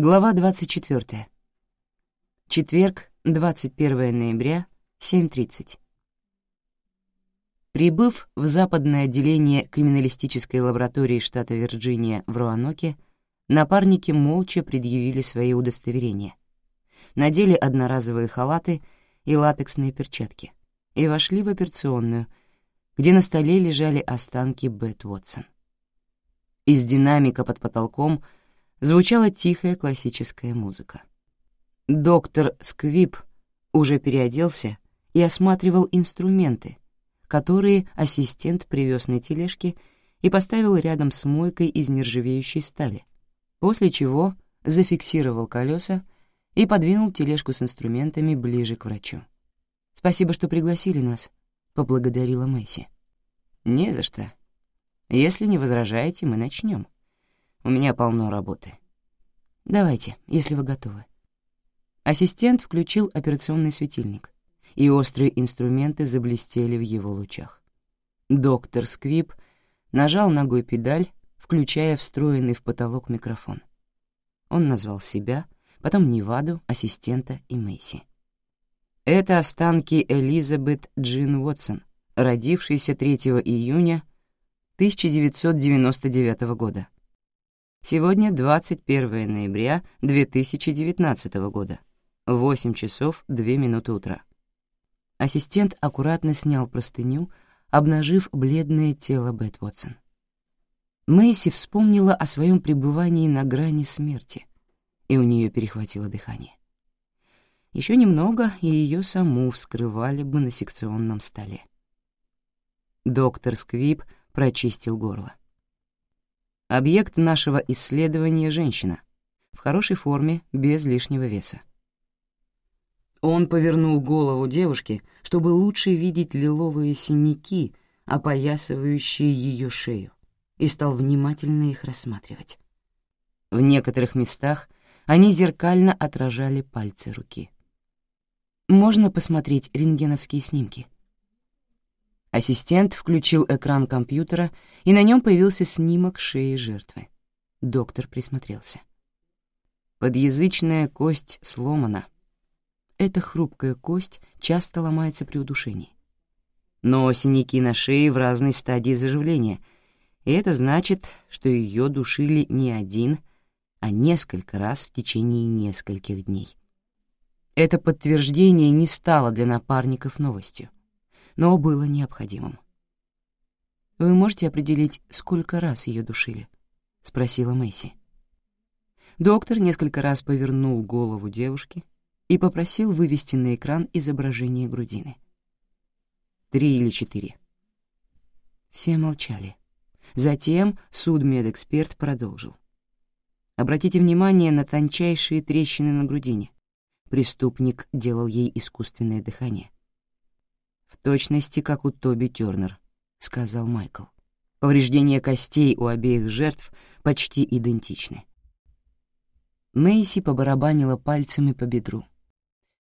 Глава 24. Четверг, 21 ноября, 7.30. Прибыв в западное отделение криминалистической лаборатории штата Вирджиния в Руаноке, напарники молча предъявили свои удостоверения, надели одноразовые халаты и латексные перчатки и вошли в операционную, где на столе лежали останки Бет Уотсон. Из динамика под потолком — звучала тихая классическая музыка. Доктор Сквип уже переоделся и осматривал инструменты, которые ассистент привез на тележке и поставил рядом с мойкой из нержавеющей стали, после чего зафиксировал колеса и подвинул тележку с инструментами ближе к врачу. «Спасибо, что пригласили нас», — поблагодарила Мэйси. «Не за что. Если не возражаете, мы начнем. У меня полно работы. Давайте, если вы готовы. Ассистент включил операционный светильник, и острые инструменты заблестели в его лучах. Доктор Сквип нажал ногой педаль, включая встроенный в потолок микрофон. Он назвал себя, потом Неваду, ассистента и Мэйси. Это останки Элизабет Джин Уотсон, родившейся 3 июня 1999 года Сегодня 21 ноября 2019 года, 8 часов 2 минуты утра. Ассистент аккуратно снял простыню, обнажив бледное тело Бет Уотсон. Мэйси вспомнила о своем пребывании на грани смерти, и у нее перехватило дыхание. Еще немного, и ее саму вскрывали бы на секционном столе. Доктор Сквип прочистил горло. Объект нашего исследования — женщина. В хорошей форме, без лишнего веса. Он повернул голову девушки, чтобы лучше видеть лиловые синяки, опоясывающие ее шею, и стал внимательно их рассматривать. В некоторых местах они зеркально отражали пальцы руки. «Можно посмотреть рентгеновские снимки?» Ассистент включил экран компьютера, и на нем появился снимок шеи жертвы. Доктор присмотрелся. Подъязычная кость сломана. Эта хрупкая кость часто ломается при удушении. Но синяки на шее в разной стадии заживления, и это значит, что ее душили не один, а несколько раз в течение нескольких дней. Это подтверждение не стало для напарников новостью но было необходимым. «Вы можете определить, сколько раз ее душили?» — спросила Мэйси. Доктор несколько раз повернул голову девушки и попросил вывести на экран изображение грудины. Три или четыре. Все молчали. Затем судмедэксперт продолжил. Обратите внимание на тончайшие трещины на грудине. Преступник делал ей искусственное дыхание точности, как у Тоби Тёрнер», — сказал Майкл. Повреждения костей у обеих жертв почти идентичны. Мэйси побарабанила пальцами по бедру.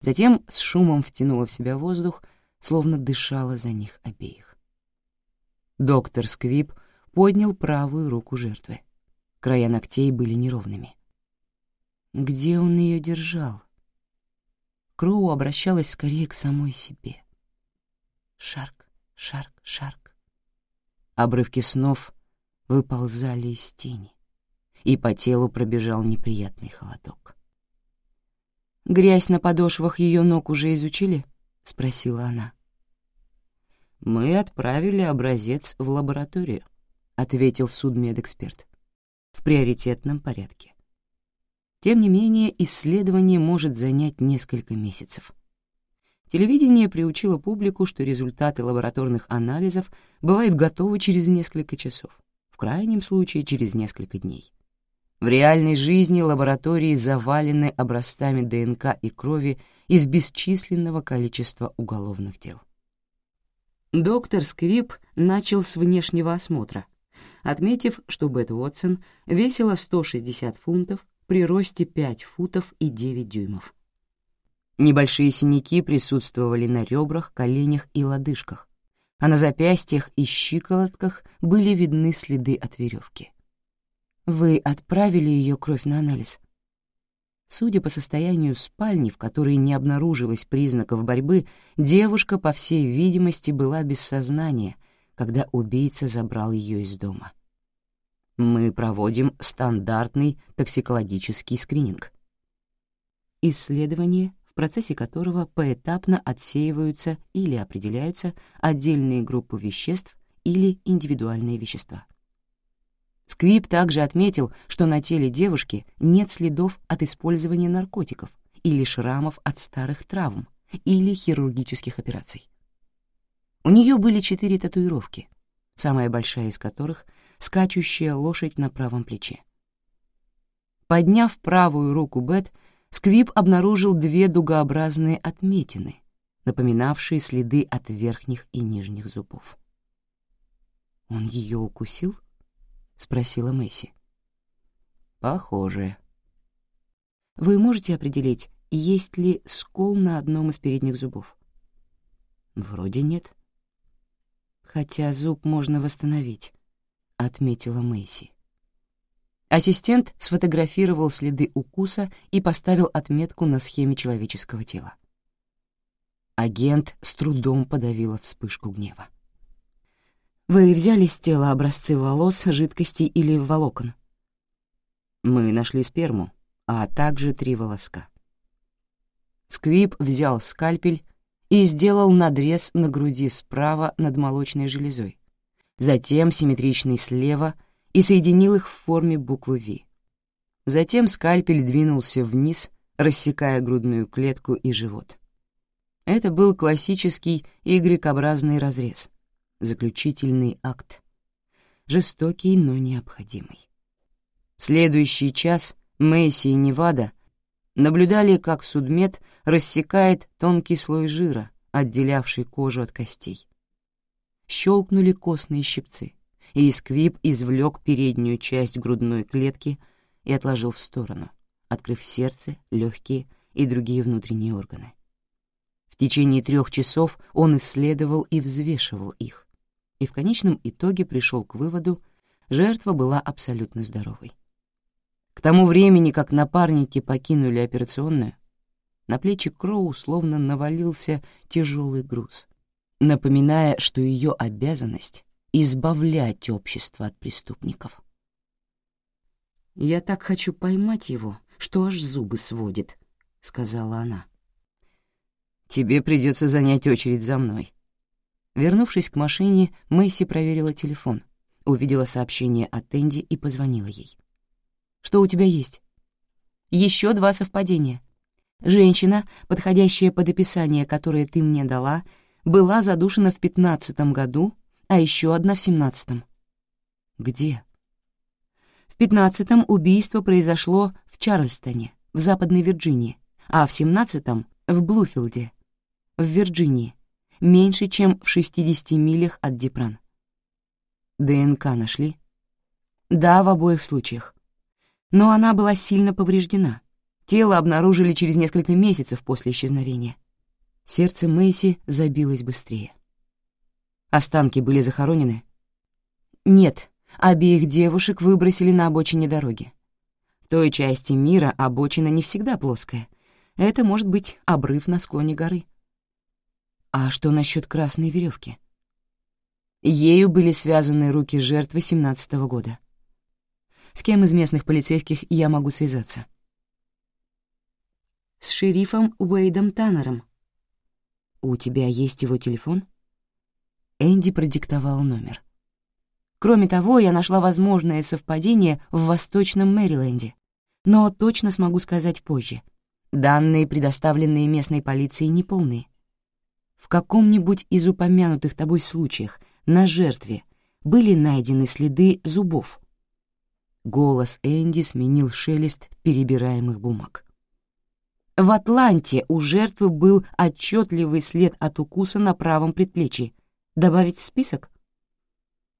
Затем с шумом втянула в себя воздух, словно дышала за них обеих. Доктор Сквип поднял правую руку жертвы. Края ногтей были неровными. Где он ее держал? Кроу обращалась скорее к самой себе. Шарк, шарк, шарк. Обрывки снов выползали из тени, и по телу пробежал неприятный холодок. «Грязь на подошвах ее ног уже изучили?» — спросила она. «Мы отправили образец в лабораторию», — ответил судмедэксперт. «В приоритетном порядке. Тем не менее, исследование может занять несколько месяцев. Телевидение приучило публику, что результаты лабораторных анализов бывают готовы через несколько часов, в крайнем случае через несколько дней. В реальной жизни лаборатории завалены образцами ДНК и крови из бесчисленного количества уголовных дел. Доктор Сквип начал с внешнего осмотра, отметив, что Бет Уотсон весила 160 фунтов при росте 5 футов и 9 дюймов. Небольшие синяки присутствовали на ребрах, коленях и лодыжках, а на запястьях и щиколотках были видны следы от веревки. «Вы отправили ее кровь на анализ?» Судя по состоянию спальни, в которой не обнаружилось признаков борьбы, девушка, по всей видимости, была без сознания, когда убийца забрал ее из дома. Мы проводим стандартный токсикологический скрининг. Исследование, в процессе которого поэтапно отсеиваются или определяются отдельные группы веществ или индивидуальные вещества. Сквип также отметил, что на теле девушки нет следов от использования наркотиков или шрамов от старых травм или хирургических операций. У нее были четыре татуировки, самая большая из которых — скачущая лошадь на правом плече. Подняв правую руку Бет, Сквип обнаружил две дугообразные отметины, напоминавшие следы от верхних и нижних зубов. «Он ее укусил?» — спросила Месси. «Похоже». «Вы можете определить, есть ли скол на одном из передних зубов?» «Вроде нет». «Хотя зуб можно восстановить», — отметила Мэйси. Ассистент сфотографировал следы укуса и поставил отметку на схеме человеческого тела. Агент с трудом подавила вспышку гнева. Вы взяли с тела образцы волос, жидкости или волокон? Мы нашли сперму, а также три волоска. Сквип взял скальпель и сделал надрез на груди справа над молочной железой, затем симметричный слева и соединил их в форме буквы V. Затем скальпель двинулся вниз, рассекая грудную клетку и живот. Это был классический Y-образный разрез — заключительный акт. Жестокий, но необходимый. В следующий час Мэйси и Невада наблюдали, как судмед рассекает тонкий слой жира, отделявший кожу от костей. Щелкнули костные щипцы, и Сквип извлек переднюю часть грудной клетки и отложил в сторону, открыв сердце, легкие и другие внутренние органы. В течение трех часов он исследовал и взвешивал их, и в конечном итоге пришел к выводу, жертва была абсолютно здоровой. К тому времени, как напарники покинули операционную, на плечи Кроу словно навалился тяжелый груз, напоминая, что ее обязанность — избавлять общество от преступников. «Я так хочу поймать его, что аж зубы сводит», — сказала она. «Тебе придется занять очередь за мной», Вернувшись к машине, Мэйси проверила телефон, увидела сообщение от Энди и позвонила ей. «Что у тебя есть?» «Еще два совпадения. Женщина, подходящая под описание, которое ты мне дала, была задушена в пятнадцатом году, а еще одна в семнадцатом». «Где?» В пятнадцатом убийство произошло в Чарльстоне, в Западной Вирджинии, а в семнадцатом — в Блуфилде, в Вирджинии меньше, чем в 60 милях от Дипран. ДНК нашли? Да, в обоих случаях. Но она была сильно повреждена. Тело обнаружили через несколько месяцев после исчезновения. Сердце Мэйси забилось быстрее. Останки были захоронены? Нет, обеих девушек выбросили на обочине дороги. В той части мира обочина не всегда плоская. Это может быть обрыв на склоне горы. А что насчет красной веревки? Ею были связаны руки жертвы семнадцатого года. С кем из местных полицейских я могу связаться? С шерифом Уэйдом Таннером. У тебя есть его телефон? Энди продиктовал номер. Кроме того, я нашла возможное совпадение в Восточном Мэриленде, но точно смогу сказать позже. Данные, предоставленные местной полицией, неполные в каком-нибудь из упомянутых тобой случаях на жертве были найдены следы зубов. Голос Энди сменил шелест перебираемых бумаг. В Атланте у жертвы был отчетливый след от укуса на правом предплечье. Добавить в список?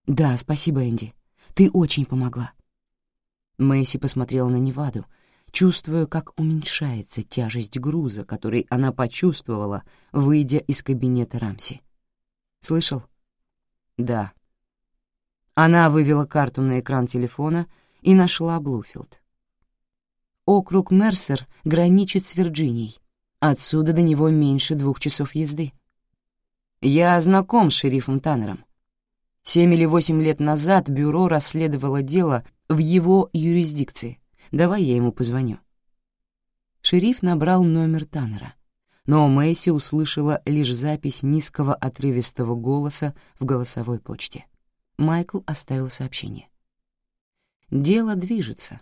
Да, спасибо, Энди. Ты очень помогла. Мэйси посмотрела на Неваду, чувствуя, как уменьшается тяжесть груза, который она почувствовала, выйдя из кабинета Рамси. «Слышал?» «Да». Она вывела карту на экран телефона и нашла Блуфилд. округ Мерсер граничит с Вирджинией. Отсюда до него меньше двух часов езды. Я знаком с шерифом Таннером. Семь или восемь лет назад бюро расследовало дело в его юрисдикции. Давай я ему позвоню. Шериф набрал номер Таннера, но Мэйси услышала лишь запись низкого отрывистого голоса в голосовой почте. Майкл оставил сообщение. Дело движется,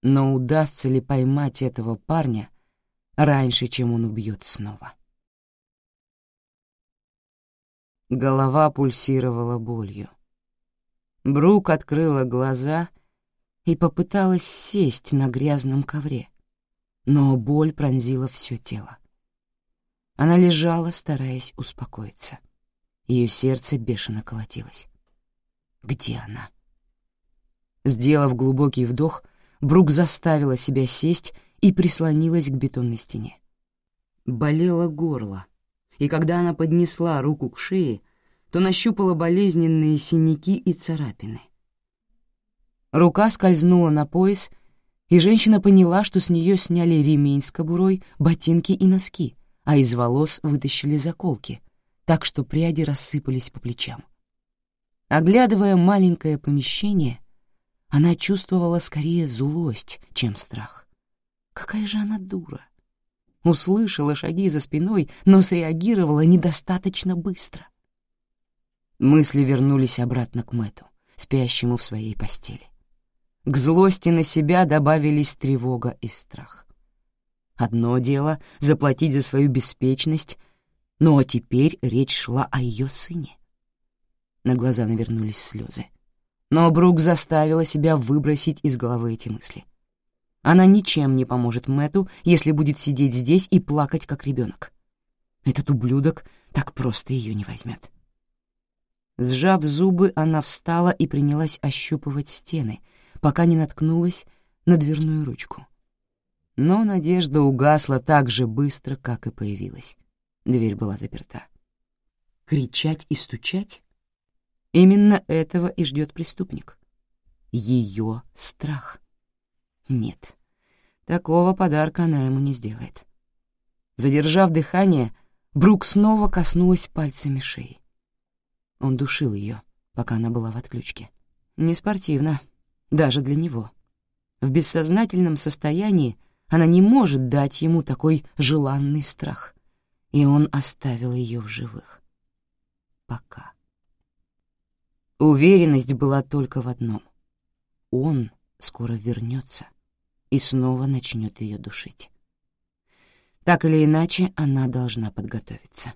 но удастся ли поймать этого парня раньше, чем он убьет снова? Голова пульсировала болью. Брук открыла глаза и попыталась сесть на грязном ковре, но боль пронзила все тело. Она лежала, стараясь успокоиться. Ее сердце бешено колотилось. Где она? Сделав глубокий вдох, Брук заставила себя сесть и прислонилась к бетонной стене. Болело горло, и когда она поднесла руку к шее, то нащупала болезненные синяки и царапины. Рука скользнула на пояс, и женщина поняла, что с нее сняли ремень с кобурой, ботинки и носки, а из волос вытащили заколки, так что пряди рассыпались по плечам. Оглядывая маленькое помещение, она чувствовала скорее злость, чем страх. Какая же она дура! Услышала шаги за спиной, но среагировала недостаточно быстро. Мысли вернулись обратно к Мэту, спящему в своей постели. К злости на себя добавились тревога и страх. Одно дело — заплатить за свою беспечность, но теперь речь шла о ее сыне. На глаза навернулись слезы. Но Брук заставила себя выбросить из головы эти мысли. Она ничем не поможет Мэту, если будет сидеть здесь и плакать, как ребенок. Этот ублюдок так просто ее не возьмет. Сжав зубы, она встала и принялась ощупывать стены, пока не наткнулась на дверную ручку. Но надежда угасла так же быстро, как и появилась. Дверь была заперта. Кричать и стучать? Именно этого и ждет преступник. Ее страх. Нет, такого подарка она ему не сделает. Задержав дыхание, Брук снова коснулась пальцами шеи. Он душил ее, пока она была в отключке. Неспортивно, даже для него. В бессознательном состоянии она не может дать ему такой желанный страх, и он оставил ее в живых. Пока. Уверенность была только в одном. Он скоро вернется и снова начнет ее душить. Так или иначе, она должна подготовиться.